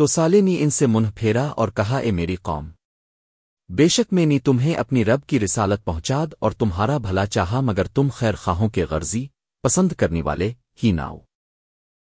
تو سالے نے ان سے منہ پھیرا اور کہا، اے میری قوم، بے شک میں نے تمہیں اپنی رب کی رسالت پہنچاد اور تمہارا بھلا چاہا، مگر تم خیر خواہوں کے غرضی پسند کرنے والے ہی نہ ہو۔